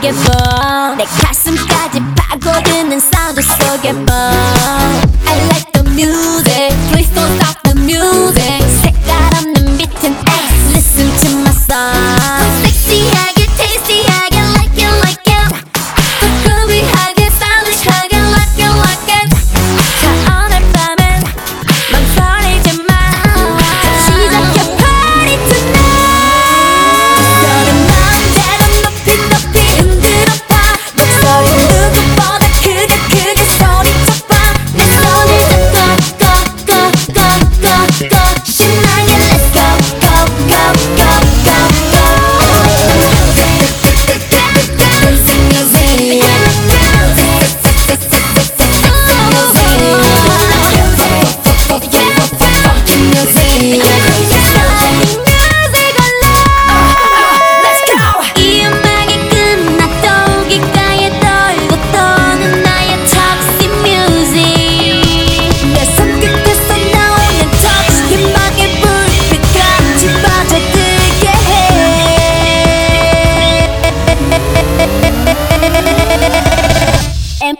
get bored.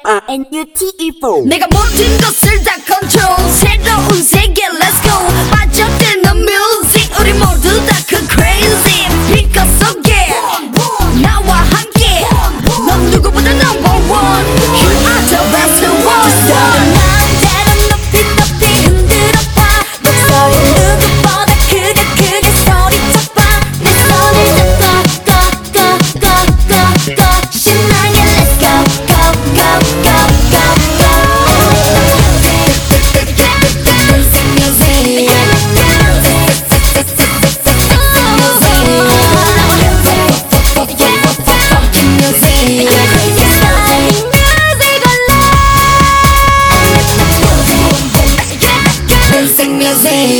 M-I-N-U-T-E-4 내가 모든 것을 다 컨트롤 새로운 say